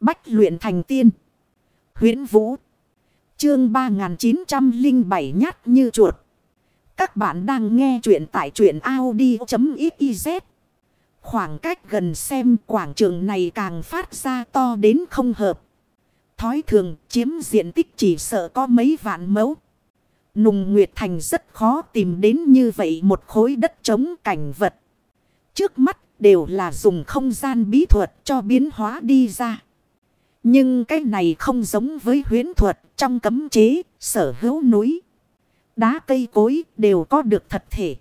Bách luyện thành tiên. huyễn Vũ. Chương 3907 nhát như chuột. Các bạn đang nghe truyện tại truyện Audi.xyz. Khoảng cách gần xem quảng trường này càng phát ra to đến không hợp. Thói thường chiếm diện tích chỉ sợ có mấy vạn mẫu. Nùng Nguyệt Thành rất khó tìm đến như vậy một khối đất trống cảnh vật. Trước mắt đều là dùng không gian bí thuật cho biến hóa đi ra. Nhưng cái này không giống với huyến thuật trong cấm chế, sở hữu núi. Đá cây cối đều có được thật thể.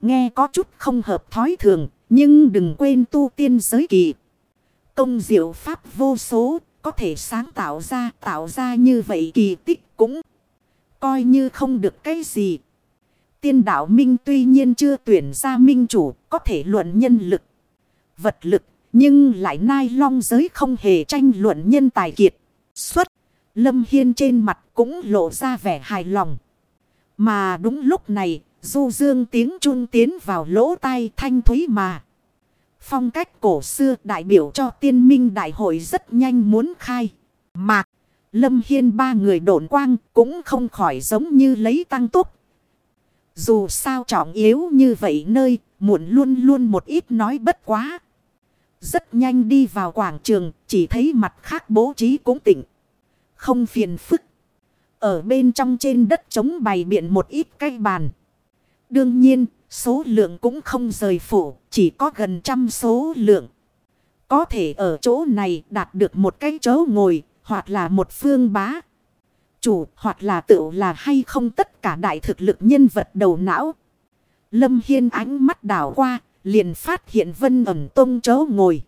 Nghe có chút không hợp thói thường, nhưng đừng quên tu tiên giới kỳ. Công diệu pháp vô số, có thể sáng tạo ra, tạo ra như vậy kỳ tích cũng coi như không được cái gì. Tiên đạo minh tuy nhiên chưa tuyển ra minh chủ, có thể luận nhân lực, vật lực, nhưng lại nai long giới không hề tranh luận nhân tài kiệt. Xuất, Lâm Hiên trên mặt cũng lộ ra vẻ hài lòng. Mà đúng lúc này, du dương tiếng trung tiến vào lỗ tai thanh thúy mà. Phong cách cổ xưa đại biểu cho tiên minh đại hội rất nhanh muốn khai. Mạc, Lâm Hiên ba người đổn quang cũng không khỏi giống như lấy tăng túc Dù sao trọng yếu như vậy nơi, muộn luôn luôn một ít nói bất quá. Rất nhanh đi vào quảng trường, chỉ thấy mặt khác bố trí cũng tỉnh. Không phiền phức. Ở bên trong trên đất trống bày biện một ít cây bàn. Đương nhiên, số lượng cũng không rời phủ, chỉ có gần trăm số lượng. Có thể ở chỗ này đạt được một cái chỗ ngồi, hoặc là một phương bá. Chủ, hoặc là tự là hay không tất cả đại thực lực nhân vật đầu não. Lâm Hiên ánh mắt đảo qua, liền phát hiện Vân ẩn tông chớ ngồi.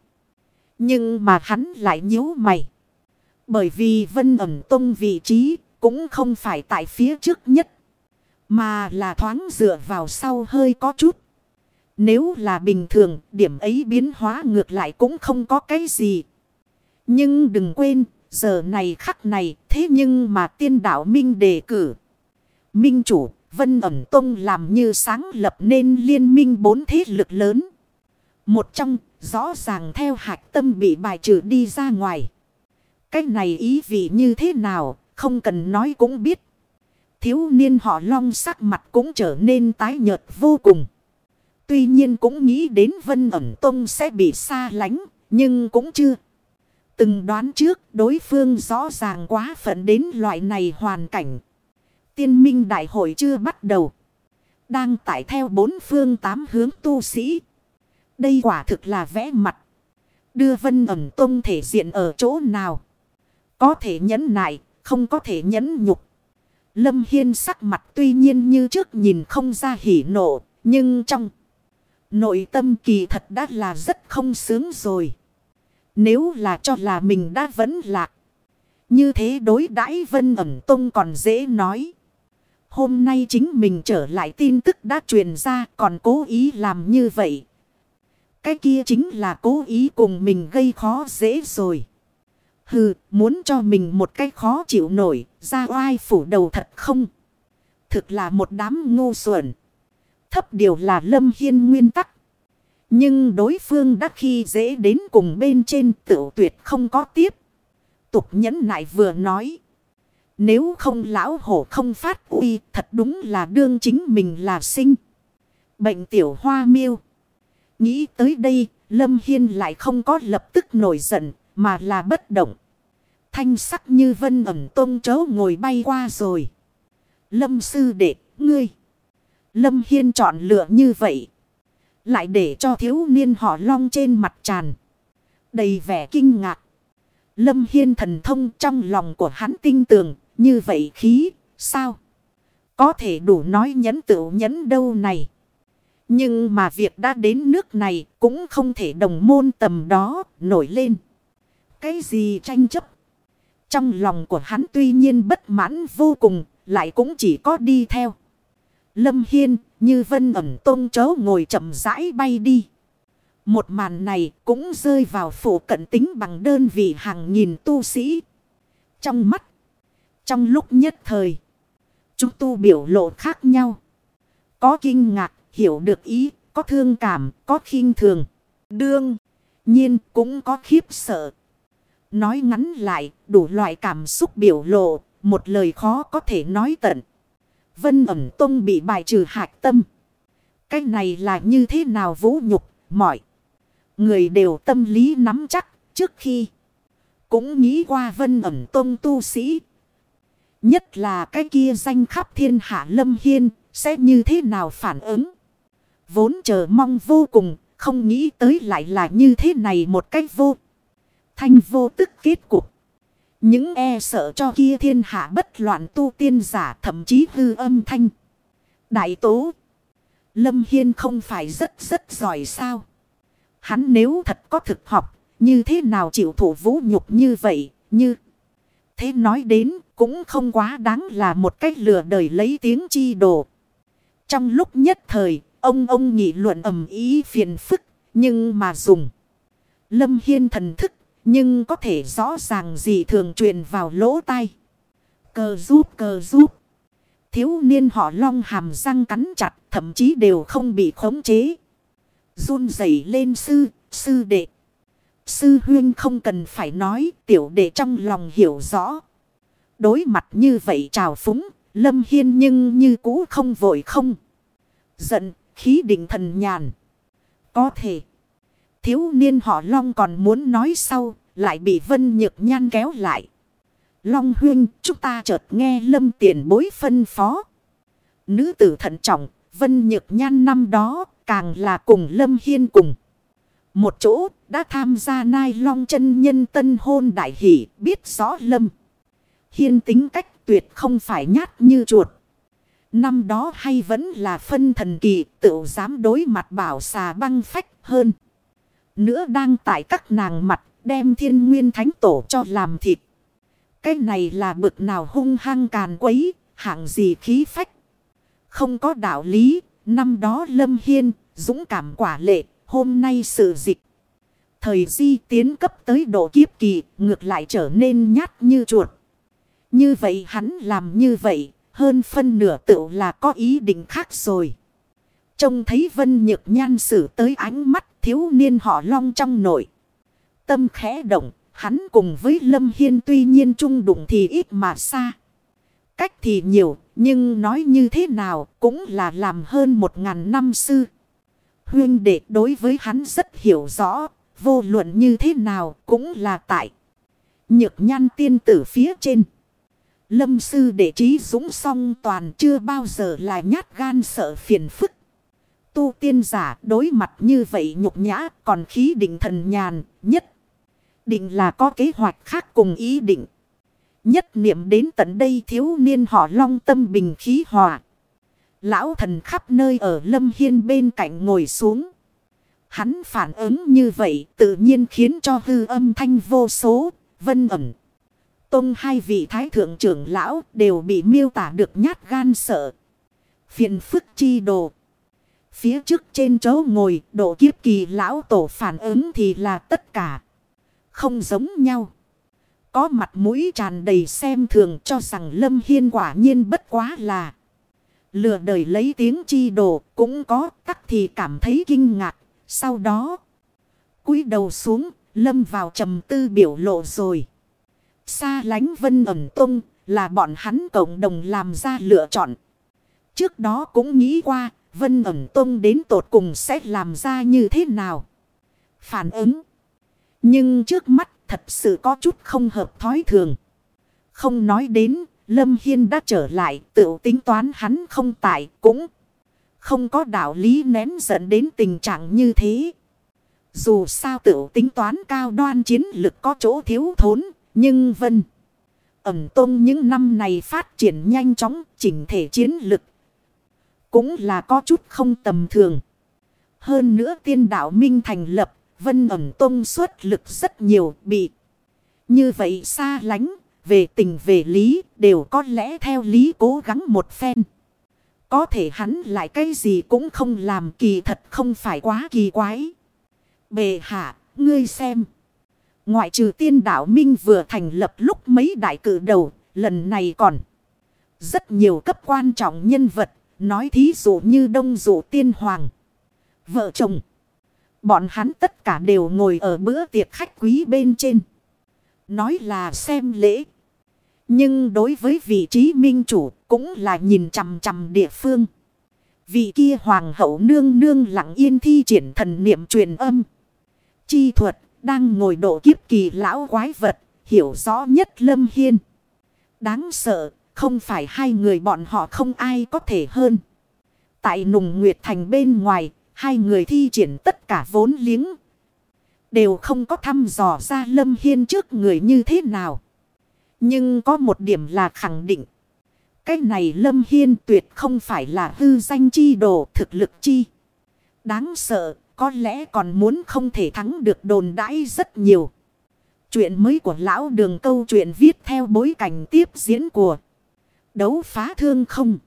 Nhưng mà hắn lại nhíu mày. Bởi vì Vân ẩn tông vị trí cũng không phải tại phía trước nhất. Mà là thoáng dựa vào sau hơi có chút. Nếu là bình thường, điểm ấy biến hóa ngược lại cũng không có cái gì. Nhưng đừng quên, giờ này khắc này, thế nhưng mà tiên đạo Minh đề cử. Minh chủ, Vân ẩm tông làm như sáng lập nên liên minh bốn thế lực lớn. Một trong, rõ ràng theo hạch tâm bị bài trừ đi ra ngoài. Cái này ý vị như thế nào, không cần nói cũng biết. Thiếu niên họ long sắc mặt cũng trở nên tái nhợt vô cùng. Tuy nhiên cũng nghĩ đến vân ẩm tông sẽ bị xa lánh, nhưng cũng chưa. Từng đoán trước đối phương rõ ràng quá phận đến loại này hoàn cảnh. Tiên minh đại hội chưa bắt đầu. Đang tải theo bốn phương tám hướng tu sĩ. Đây quả thực là vẽ mặt. Đưa vân ẩm tông thể diện ở chỗ nào. Có thể nhẫn nại, không có thể nhẫn nhục. Lâm Hiên sắc mặt tuy nhiên như trước nhìn không ra hỉ nộ, nhưng trong nội tâm kỳ thật đã là rất không sướng rồi. Nếu là cho là mình đã vẫn lạc. Như thế đối đãi Vân ẩm tông còn dễ nói. Hôm nay chính mình trở lại tin tức đã truyền ra còn cố ý làm như vậy. Cái kia chính là cố ý cùng mình gây khó dễ rồi. Hừ, muốn cho mình một cái khó chịu nổi, ra oai phủ đầu thật không? Thực là một đám ngu xuẩn. Thấp điều là lâm hiên nguyên tắc. Nhưng đối phương đã khi dễ đến cùng bên trên tự tuyệt không có tiếp. Tục nhẫn nại vừa nói. Nếu không lão hổ không phát uy thật đúng là đương chính mình là sinh. Bệnh tiểu hoa miêu. Nghĩ tới đây, Lâm Hiên lại không có lập tức nổi giận, mà là bất động. Thanh sắc như vân ẩm tôn chấu ngồi bay qua rồi. Lâm sư đệ, ngươi. Lâm Hiên chọn lựa như vậy. Lại để cho thiếu niên họ long trên mặt tràn. Đầy vẻ kinh ngạc. Lâm Hiên thần thông trong lòng của hắn tinh tường. Như vậy khí, sao? Có thể đủ nói nhấn tựu nhấn đâu này. Nhưng mà việc đã đến nước này cũng không thể đồng môn tầm đó nổi lên. Cái gì tranh chấp? Trong lòng của hắn tuy nhiên bất mãn vô cùng, lại cũng chỉ có đi theo. Lâm Hiên, như vân ẩm tôn chấu ngồi chậm rãi bay đi. Một màn này cũng rơi vào phủ cận tính bằng đơn vị hàng nghìn tu sĩ. Trong mắt, trong lúc nhất thời, chúng tu biểu lộ khác nhau. Có kinh ngạc, hiểu được ý, có thương cảm, có khinh thường. Đương, nhiên cũng có khiếp sợ. Nói ngắn lại, đủ loại cảm xúc biểu lộ, một lời khó có thể nói tận. Vân ẩm tông bị bài trừ hạch tâm. Cái này là như thế nào vũ nhục, mọi. Người đều tâm lý nắm chắc trước khi. Cũng nghĩ qua vân ẩm tông tu sĩ. Nhất là cái kia danh khắp thiên hạ lâm hiên sẽ như thế nào phản ứng. Vốn chờ mong vô cùng, không nghĩ tới lại là như thế này một cách vô. Thanh vô tức kết cục. Những e sợ cho kia thiên hạ bất loạn tu tiên giả thậm chí hư âm thanh. Đại tố. Lâm Hiên không phải rất rất giỏi sao. Hắn nếu thật có thực học. Như thế nào chịu thủ vũ nhục như vậy. Như thế nói đến cũng không quá đáng là một cách lừa đời lấy tiếng chi đồ. Trong lúc nhất thời ông ông nghị luận ầm ý phiền phức. Nhưng mà dùng. Lâm Hiên thần thức nhưng có thể rõ ràng gì thường truyền vào lỗ tai. Cờ giúp cờ giúp. Thiếu niên họ long hàm răng cắn chặt thậm chí đều không bị khống chế. Run rẩy lên sư, sư đệ. Sư huyên không cần phải nói tiểu đệ trong lòng hiểu rõ. Đối mặt như vậy trào phúng, lâm hiên nhưng như cũ không vội không. Giận, khí định thần nhàn. Có thể. Thiếu niên họ Long còn muốn nói sau, lại bị Vân Nhược Nhan kéo lại. Long huyên, chúng ta chợt nghe lâm tiền bối phân phó. Nữ tử thận trọng, Vân Nhược Nhan năm đó, càng là cùng lâm hiên cùng. Một chỗ, đã tham gia nai long chân nhân tân hôn đại hỷ, biết rõ lâm. Hiên tính cách tuyệt không phải nhát như chuột. Năm đó hay vẫn là phân thần kỳ, tự dám đối mặt bảo xà băng phách hơn nữa đang tại các nàng mặt đem thiên nguyên thánh tổ cho làm thịt. Cái này là bực nào hung hăng càn quấy, hạng gì khí phách. Không có đạo lý, năm đó Lâm Hiên, dũng cảm quả lệ, hôm nay sự dịch. Thời di tiến cấp tới độ kiếp kỳ, ngược lại trở nên nhát như chuột. Như vậy hắn làm như vậy, hơn phân nửa tự là có ý định khác rồi. Trông thấy Vân Nhược Nhan sử tới ánh mắt thiếu niên họ long trong nội. Tâm khẽ động, hắn cùng với Lâm Hiên tuy nhiên chung đụng thì ít mà xa. Cách thì nhiều, nhưng nói như thế nào cũng là làm hơn một ngàn năm sư. Huyên đệ đối với hắn rất hiểu rõ, vô luận như thế nào cũng là tại. Nhược nhan tiên tử phía trên. Lâm sư đệ trí dũng song toàn chưa bao giờ là nhát gan sợ phiền phức tu tiên giả đối mặt như vậy nhục nhã còn khí định thần nhàn nhất. Định là có kế hoạch khác cùng ý định. Nhất niệm đến tận đây thiếu niên họ long tâm bình khí hòa. Lão thần khắp nơi ở lâm hiên bên cạnh ngồi xuống. Hắn phản ứng như vậy tự nhiên khiến cho hư âm thanh vô số, vân ẩm. Tông hai vị thái thượng trưởng lão đều bị miêu tả được nhát gan sợ. Phiền phức chi đồ. Phía trước trên chỗ ngồi, độ kiếp kỳ lão tổ phản ứng thì là tất cả. Không giống nhau. Có mặt mũi tràn đầy xem thường cho rằng Lâm Hiên quả nhiên bất quá là. Lừa đời lấy tiếng chi đồ, cũng có tắc thì cảm thấy kinh ngạc. Sau đó, cúi đầu xuống, Lâm vào trầm tư biểu lộ rồi. Xa lánh vân ẩm tung là bọn hắn cộng đồng làm ra lựa chọn. Trước đó cũng nghĩ qua Vân ẩm tung đến tột cùng sẽ làm ra như thế nào? Phản ứng. Nhưng trước mắt thật sự có chút không hợp thói thường. Không nói đến, Lâm Hiên đã trở lại, tự tính toán hắn không tại, cũng không có đạo lý nén dẫn đến tình trạng như thế. Dù sao tự tính toán cao đoan chiến lực có chỗ thiếu thốn, nhưng Vân ẩm tôn những năm này phát triển nhanh chóng, chỉnh thể chiến lực cũng là có chút không tầm thường. Hơn nữa tiên đạo Minh thành lập, Vân ẩm tôn suất lực rất nhiều bị. Như vậy xa lánh, về tình về lý, đều có lẽ theo lý cố gắng một phen. Có thể hắn lại cái gì cũng không làm kỳ thật không phải quá kỳ quái. Bề hạ, ngươi xem. Ngoại trừ tiên đạo Minh vừa thành lập lúc mấy đại cử đầu, lần này còn rất nhiều cấp quan trọng nhân vật Nói thí dụ như đông dụ tiên hoàng. Vợ chồng. Bọn hắn tất cả đều ngồi ở bữa tiệc khách quý bên trên. Nói là xem lễ. Nhưng đối với vị trí minh chủ cũng là nhìn chằm chằm địa phương. Vị kia hoàng hậu nương nương lặng yên thi triển thần niệm truyền âm. Chi thuật đang ngồi độ kiếp kỳ lão quái vật hiểu rõ nhất Lâm Hiên. Đáng sợ không phải hai người bọn họ không ai có thể hơn. Tại nùng nguyệt thành bên ngoài hai người thi triển tất cả vốn liếng. Đều không có thăm dò ra Lâm Hiên trước người như thế nào. Nhưng có một điểm là khẳng định. Cái này Lâm Hiên tuyệt không phải là hư danh chi đồ thực lực chi. Đáng sợ, có lẽ còn muốn không thể thắng được đồn đãi rất nhiều. Chuyện mới của lão đường câu chuyện viết theo bối cảnh tiếp diễn của đấu phá thương không.